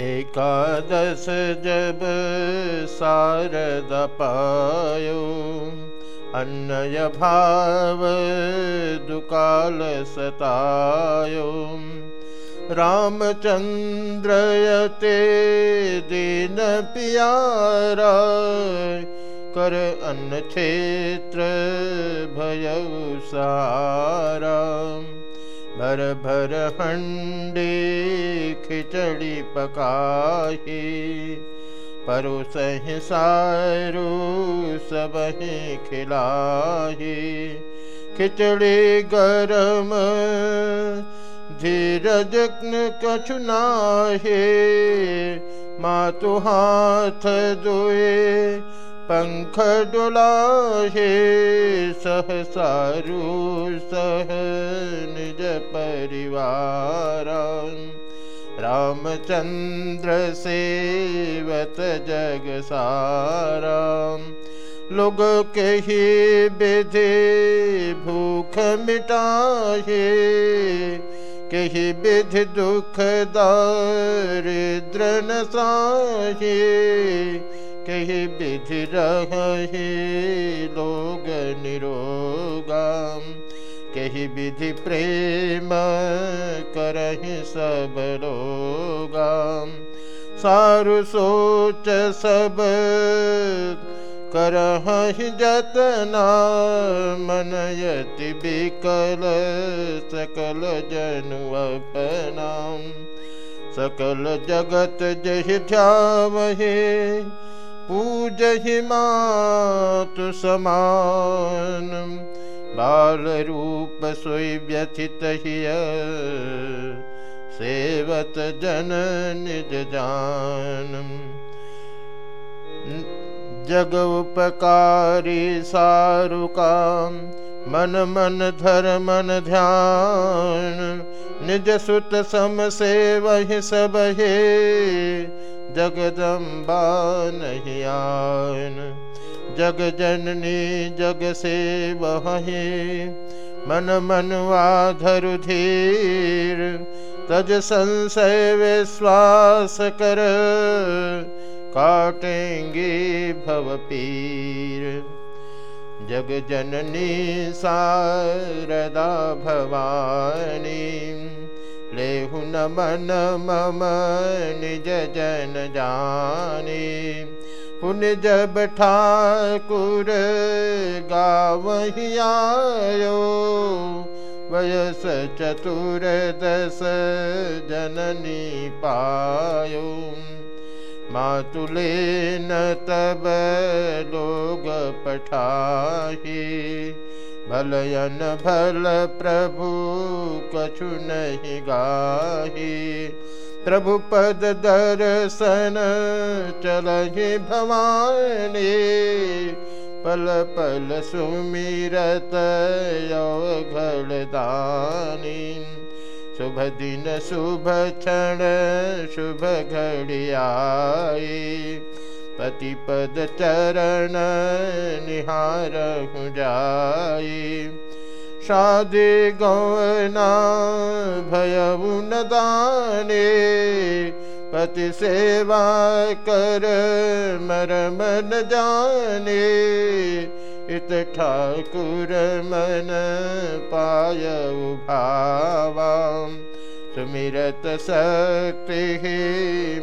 एकादश जब शारद पायो अन्नय भाव दुकाल सतायो। रामचन्द्रयते दीन पियारा कर अन्न क्षेत्र भय सारा भर भर हंडी खिचड़ी पकाही। परोसहि सारू सब खिलाही। खिचड़ी गरम, धीरज कछुनाहे मातु हाथ दुए पंख डुलाहे सह सारू सह। परिवार। रामचंद्र सेवत जग सारा लोग कही विधि भूख मिटाहे कही विधि दुख दारिद्र न साहे कही विधि रहे लोग निरोगा कही विधि प्रेम करहि सब लोगा। सारु सोच सब करहि जतना मनयति विकल, सकल जनु अपना। सकल जगत जहि ध्यावहे, पूजहि मातु समान। बाल रूप सोई व्यथित हिय सेवत जन निज जान। जग उपकारी सारुकाम मन मन धर मन ध्यान। निज सुत सम से वही सब हे जगदम्बा नहीं आन। जग जननी जग से बहे मन मनवा धरु धीर, तज संशय विश्वास कर। काटेंगे भव पीर। जग जननी सारदा भवानी। लेहु न मन मम निज जन जानी। पुन जब ठाकुर गावही वयस चतुर दस जननी पायो। मातुले न तब लोग पठाही भलयन भल प्रभु कछु नहीं गाही। प्रभु पद दर्शन चलहि भवानी पल पल सुमिरत दानी। शुभ दिन शुभ क्षण शुभ घड़ियाई। पति पद चरण निहार जाई शादी गौना भयउन दाने पति सेवा कर मर मन जाने। इत ठाकुर मन पाय भावा। सुमिरत शक्ति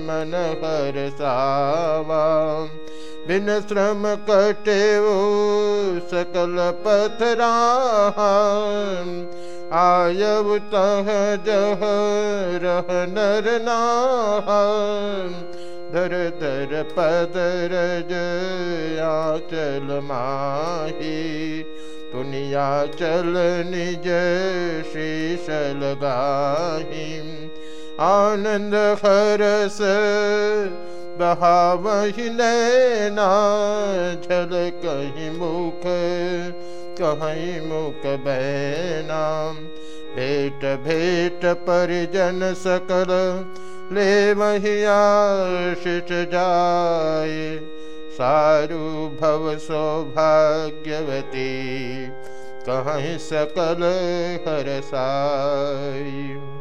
मन हर सावा बिन श्रम कटे सकल पथरा आयव तह जह रह नर धर धर पदर चल माही। पुनिया चल निज शीश लगाही आनंद हरस बहावही नैना झल कहीं मुख कहीं मुख बैना भेट भेट परिजन सकल ले वही आशिष जाए। सारु भव सौभाग्यवती, कहीं सकल हर साई।